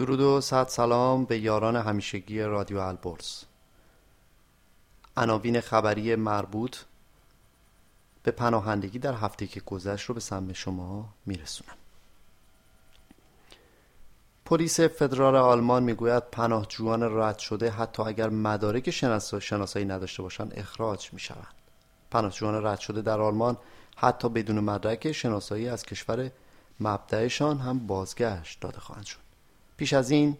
درود و صد سلام به یاران همیشگی رادیو البرز. عناوین خبری مربوط به پناهندگی در هفته که گذشت رو به سمت شما میرسونم. پلیس فدرال آلمان می‌گوید پناهجویان رد شده حتی اگر مدارک شناسایی نداشته باشند اخراج می‌شوند. پناهجویان رد شده در آلمان حتی بدون مدرک شناسایی از کشور مبدعشان هم بازگشت داده خواهند شد. پیش از این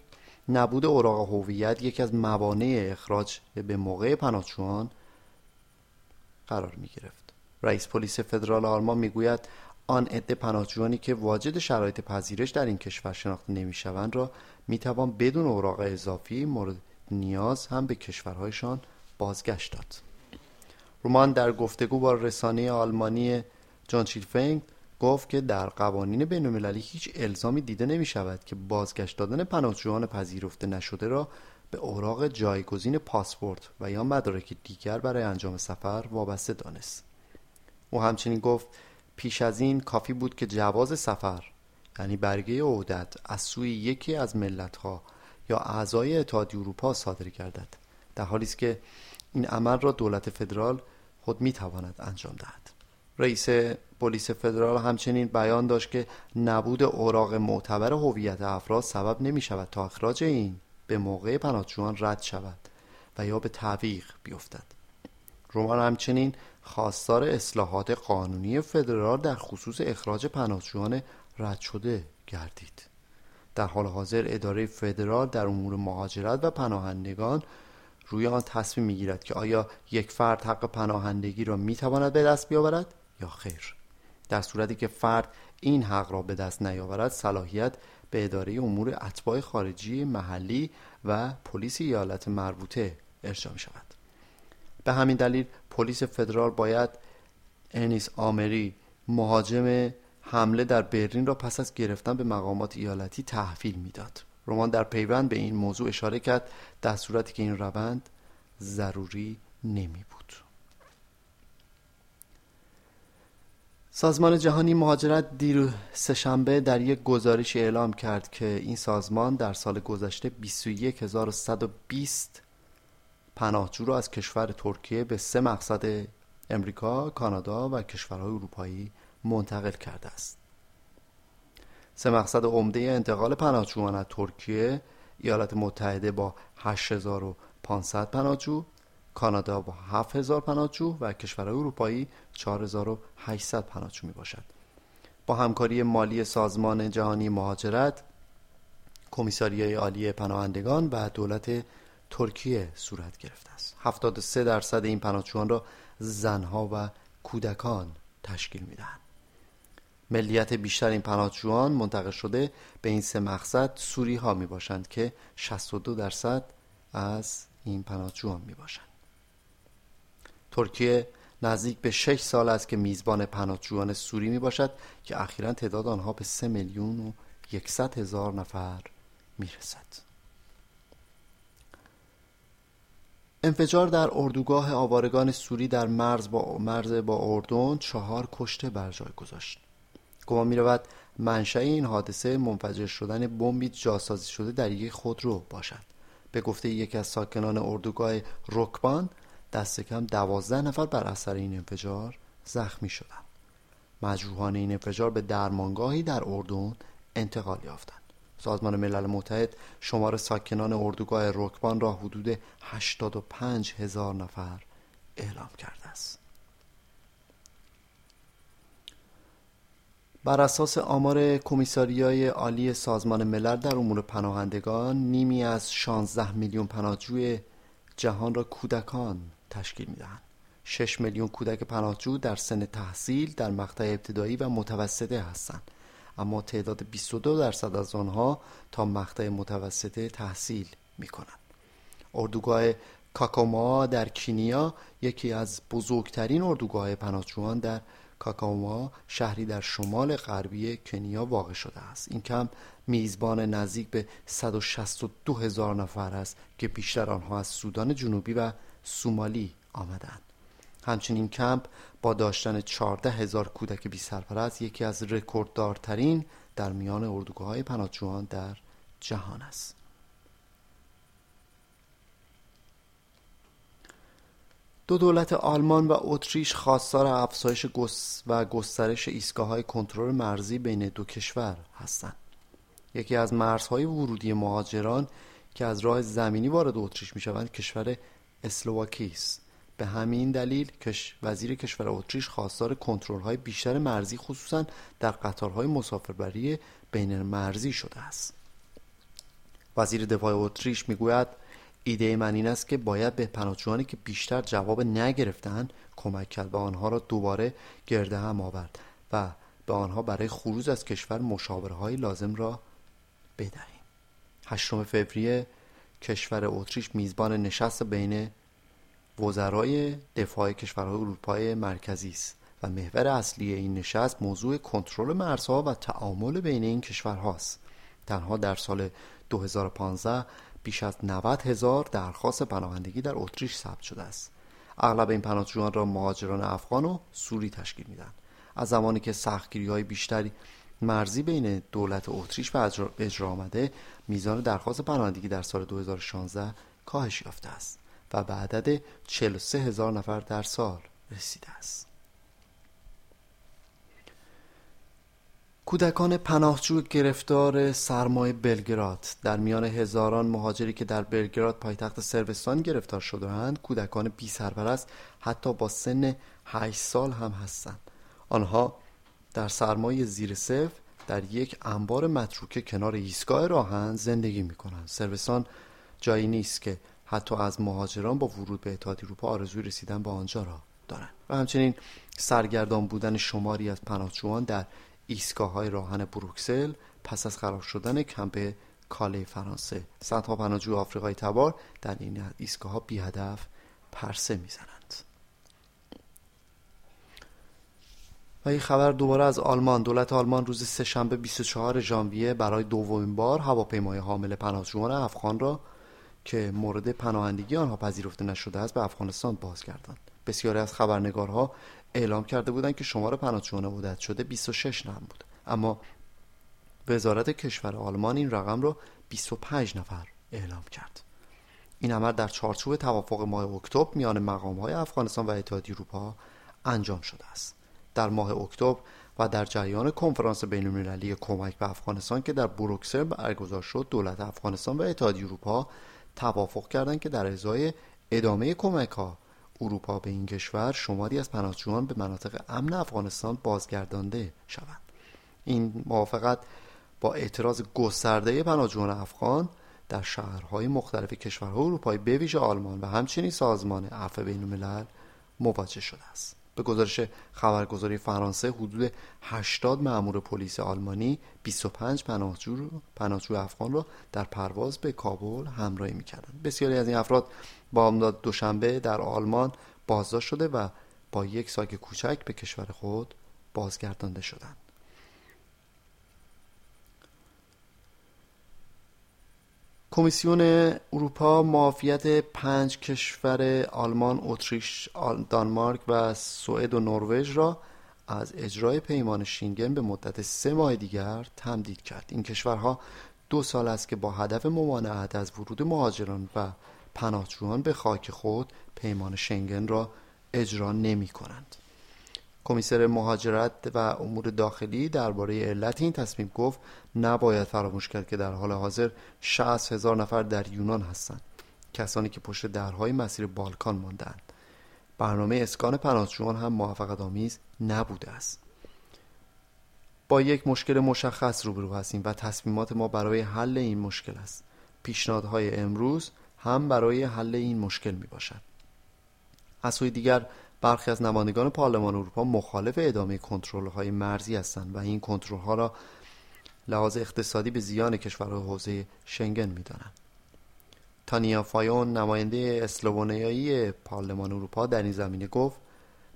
نبود اوراق هویت یکی از موانع اخراج به موقع پناهجویان قرار می گرفت. رئیس پلیس فدرال آلمان می‌گوید آن عده پناهجویانی که واجد شرایط پذیرش در این کشور شناخته نمی‌شوند را می‌توان بدون اوراق اضافی مورد نیاز هم به کشورهایشان بازگشت داد. رومان در گفتگو با رسانه آلمانی جان شیلفنگ گفت که در قوانین بین المللی هیچ الزامی دیده نمی شود که بازگشت دادن پناهجویان پذیرفته نشده را به اوراق جایگزین پاسپورت و یا مدارک دیگر برای انجام سفر وابسته دانست. او همچنین گفت پیش از این کافی بود که جواز سفر یعنی برگه عودت از سوی یکی از ملتها یا اعضای اتحادیه اروپا صادر گردد در حالی است که این عمل را دولت فدرال خود می تواند انجام دهد. رئیس پلیس فدرال همچنین بیان داشت که نبود اوراق معتبر هویت افراد سبب نمی شود تا اخراج این به موقع پناهجویان رد شود و یا به تعویق بیفتد. رومان همچنین خواستار اصلاحات قانونی فدرال در خصوص اخراج پناهجویان رد شده گردید. در حال حاضر اداره فدرال در امور مهاجرت و پناهندگان روی آن تصمیم می‌گیرد که آیا یک فرد حق پناهندگی را می‌تواند به دست بیاورد یا خیر. در صورتی که فرد این حق را به دست نیاورد صلاحیت به اداره امور اتباع خارجی محلی و پلیس ایالت مربوطه ارجاع می شود به همین دلیل پلیس فدرال باید انیس آمری مهاجم حمله در برلین را پس از گرفتن به مقامات ایالتی تحویل می‌داد. رمان در پیوند به این موضوع اشاره کرد در صورتی که این روند ضروری نمی بود سازمان جهانی مهاجرت دیر سهشنبه در یک گزارش اعلام کرد که این سازمان در سال گذشته 21120 پناهجو را از کشور ترکیه به سه مقصد امریکا، کانادا و کشورهای اروپایی منتقل کرده است. سه مقصد عمده انتقال پناهجویان از ترکیه ایالات متحده با 8500 پناهجو کانادا با 7000 پناهجو و کشورهای اروپایی 4800 پناهجو می باشد با همکاری مالی سازمان جهانی مهاجرت کمیساریای عالی پناهندگان و دولت ترکیه صورت گرفته است. 73 درصد این پناهجویان را زنها و کودکان تشکیل می‌دهند. ملیت بیشتر این پناهجویان منتقل شده به این سه مقصد سوری ها می باشند که 62 درصد از این پناهجویان می باشند ترکیه نزدیک به 6 سال است که میزبان پناهجویان سوری می باشد که اخیرا تعداد آنها به 3 میلیون و 100 هزار نفر می رسد. انفجار در اردوگاه آوارگان سوری در مرز با مرز با اردن چهار کشته بر جای گذاشت. گمان می رود منشأ این حادثه منفجر شدن بمبی جاسازی شده در یک خودرو باشد. به گفته یکی از ساکنان اردوگاه رکبان دست کم دوازده نفر بر اثر این انفجار زخمی شدند. مجروحان این انفجار به درمانگاهی در اردن انتقال یافتند. سازمان ملل متحد شمار ساکنان اردوگاه رکبان را حدود 85 هزار نفر اعلام کرده است. بر اساس آمار کمیساریای عالی سازمان ملل در امور پناهندگان نیمی از 16 میلیون پناهجوی جهان را کودکان تشکیل می‌دهند. 6 میلیون کودک پناهجو در سن تحصیل در مقطع ابتدایی و متوسطه هستند. اما تعداد 22 درصد از آنها تا مقطع متوسطه تحصیل می کنند. اردوگاه کاکوما در کینیا یکی از بزرگترین اردوگاه پناهجویان در کاکاوما شهری در شمال غربی کنیا واقع شده است. این کمپ میزبان نزدیک به 162 هزار نفر است که بیشتر آنها از سودان جنوبی و سومالی آمدند همچنین کمپ با داشتن 14 هزار کودک بی سرپرست یکی از رکورددارترین در میان اردوگاه های پناهجویان در جهان است دو دولت آلمان و اتریش خواستار افزایش و گسترش ایستگاه های کنترل مرزی بین دو کشور هستند. یکی از مرزهای ورودی مهاجران که از راه زمینی وارد اتریش می شوند کشور اسلواکی. به همین دلیل وزیر کشور اتریش خواستار کنترل های بیشتر مرزی خصوصا در قطارهای مسافربری بین مرزی شده است. وزیر دفاع اتریش می‌گوید ایده من این است که باید به پناهجویانی که بیشتر جواب نگرفتند کمک کرد و آنها را دوباره گرده هم آورد و به آنها برای خروج از کشور مشاوره لازم را بدهیم هشتم فوریه کشور اتریش میزبان نشست بین وزرای دفاع کشورهای اروپای مرکزی است و محور اصلی این نشست موضوع کنترل مرزها و تعامل بین این کشورهاست تنها در سال 2015 بیش از 90 هزار درخواست پناهندگی در اتریش ثبت شده است. اغلب این پناهجویان را مهاجران افغان و سوری تشکیل میدن از زمانی که سختگیری های بیشتری مرزی بین دولت اتریش و اجرا آمده میزان درخواست پناهندگی در سال 2016 کاهش یافته است و به عدد 43 هزار نفر در سال رسیده است. کودکان پناهجو گرفتار سرمای بلگراد در میان هزاران مهاجری که در بلگراد پایتخت سربستان گرفتار شدهاند کودکان بی سرپرست حتی با سن 8 سال هم هستند. آنها در سرمای زیر صفر در یک انبار متروکه کنار ایستگاه راهن زندگی می کنند سربستان جایی نیست که حتی از مهاجران با ورود به اتحادیه اروپا آرزوی رسیدن به آنجا را دارند. و همچنین سرگردان بودن شماری از پناهجویان در ایستگاه های راهن بروکسل پس از خراب شدن کمپ کاله فرانسه. صدها پناهجوی آفریقای تبار در این ایستگاه ها بی هدف پرسه می‌زنند. و این خبر دوباره از آلمان. دولت آلمان روز سهشنبه 24 ژانویه برای دومین بار هواپیمای حامل پناهجویان افغان را که مورد پناهندگی آنها پذیرفته نشده است به افغانستان بازگرداند. بسیاری از خبرنگارها اعلام کرده بودند که شمار پناهجویان عودت شده 26 نفر بود. اما وزارت کشور آلمان این رقم را 25 نفر اعلام کرد. این عمل در چارچوب توافق ماه اکتبر میان مقام های افغانستان و اتحادیه اروپا انجام شده است. در ماه اکتبر و در جریان کنفرانس بین المللی کمک به افغانستان که در بروکسل برگزار شد دولت افغانستان و اتحادیه اروپا توافق کردند که در ازای ادامه کمک ها اروپا به این کشور شماری از پناهجویان به مناطق امن افغانستان بازگردانده شوند. این موافقت با اعتراض گسترده پناهجویان افغان در شهرهای مختلف کشورهای اروپایی به ویژه آلمان و همچنین سازمان عفو بین الملل مواجه شده است. به گزارش خبرگزاری فرانسه حدود 80 مأمور پلیس آلمانی 25 پناهجو پناهجو افغان را در پرواز به کابل همراهی می‌کردند. بسیاری از این افراد بامداد دوشنبه در آلمان بازداشت شده و با یک ساک کوچک به کشور خود بازگردانده شدند. کمیسیون اروپا معافیت پنج کشور آلمان، اتریش، دانمارک و سوئد و نروژ را از اجرای پیمان شینگن به مدت سه ماه دیگر تمدید کرد. این کشورها دو سال است که با هدف ممانعت از ورود مهاجران و پناهجویان به خاک خود پیمان شنگن را اجرا نمی کنند. کمیسر مهاجرت و امور داخلی درباره علت این تصمیم گفت نباید فراموش کرد که در حال حاضر 60 هزار نفر در یونان هستند کسانی که پشت درهای مسیر بالکان ماندند برنامه اسکان پناهجویان هم موفقت آمیز نبوده است. با یک مشکل مشخص روبرو هستیم و تصمیمات ما برای حل این مشکل است. پیشنهادهای امروز هم برای حل این مشکل می باشد از سوی دیگر برخی از نمایندگان پارلمان اروپا مخالف ادامه کنترل های مرزی هستند و این کنترل ها را لحاظ اقتصادی به زیان کشورهای حوزه شنگن می‌دانند. تانیا فایون نماینده اسلوونیایی پارلمان اروپا در این زمینه گفت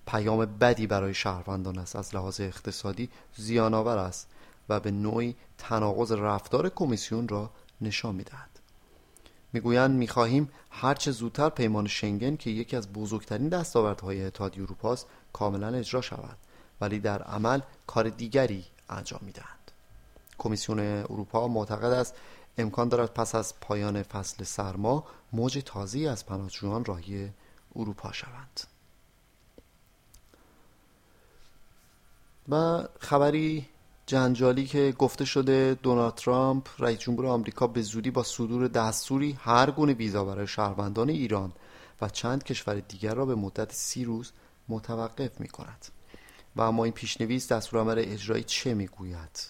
پیام بدی برای شهروندان است. از لحاظ اقتصادی زیان آور است و به نوعی تناقض رفتار کمیسیون را نشان می‌دهد. می‌گویند می‌خواهیم هرچه زودتر پیمان شنگن که یکی از بزرگترین دستاوردهای اتحادیه اروپا است کاملا اجرا شود ولی در عمل کار دیگری انجام می‌دهند. کمیسیون اروپا معتقد است امکان دارد پس از پایان فصل سرما موج تازی از پناهجویان راهی اروپا شوند. و خبری جنجالی که گفته شده دونالد ترامپ رئیس جمهور آمریکا به زودی با صدور دستوری هر گونه ویزا برای شهروندان ایران و چند کشور دیگر را به مدت سی روز متوقف می کند و اما این پیشنویس دستورالعمل اجرایی چه می‌گوید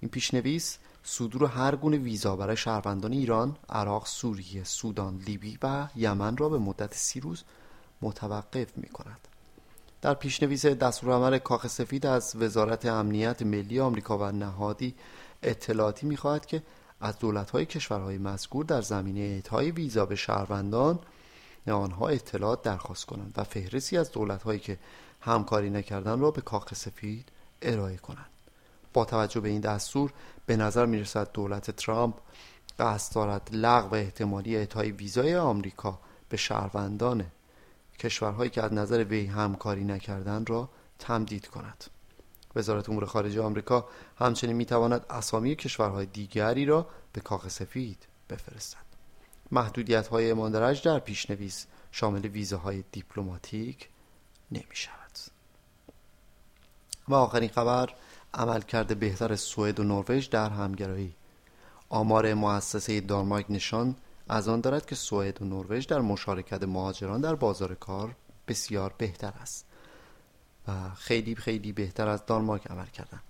این پیشنویس صدور هر گونه ویزا برای شهروندان ایران، عراق، سوریه، سودان، لیبی و یمن را به مدت سی روز متوقف می کند. در پیشنویس دستورالعمل کاخ سفید از وزارت امنیت ملی آمریکا و نهادی اطلاعاتی می‌خواهد که از دولت‌های کشورهای مذکور در زمینه اعطای ویزا به شهروندان آنها اطلاعات درخواست کنند و فهرستی از دولت‌هایی که همکاری نکردن را به کاخ سفید ارائه کنند. با توجه به این دستور به نظر می رسد دولت ترامپ قصد دارد لغو احتمالی اعطای ویزای آمریکا به شهروندان کشورهایی که از نظر وی همکاری نکردن را تمدید کند. وزارت امور خارجه آمریکا همچنین می تواند اسامی کشورهای دیگری را به کاخ سفید بفرستد. محدودیت های ماندرج در پیشنویس شامل ویزاهای دیپلماتیک نمی شود و آخرین خبر عملکرد بهتر سوئد و نروژ در همگرایی. آمار مؤسسه دانمارک نشان از آن دارد که سوئد و نروژ در مشارکت مهاجران در بازار کار بسیار بهتر است و خیلی خیلی بهتر از دانمارک عمل کردن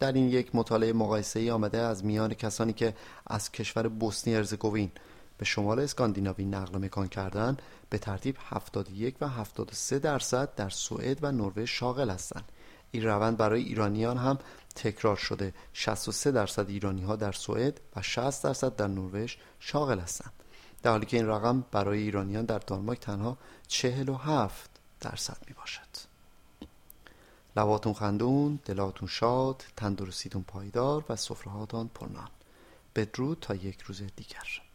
در این یک مطالعه مقایسه ای آمده از میان کسانی که از کشور بوسنی ارزگوین به شمال اسکاندیناوی نقل مکان کردن به ترتیب 71 و 73 درصد در سوئد و نروژ شاغل هستند. این روند برای ایرانیان هم تکرار شده. 63 درصد ایرانی ها در سوئد و 60 درصد در نروژ شاغل هستند. در حالی که این رقم برای ایرانیان در دانمارک تنها 47 درصد می باشد لباتون خندون، دلاتون شاد، تندرستیتون پایدار و سفرهاتان پرنان بدرود تا یک روز دیگر.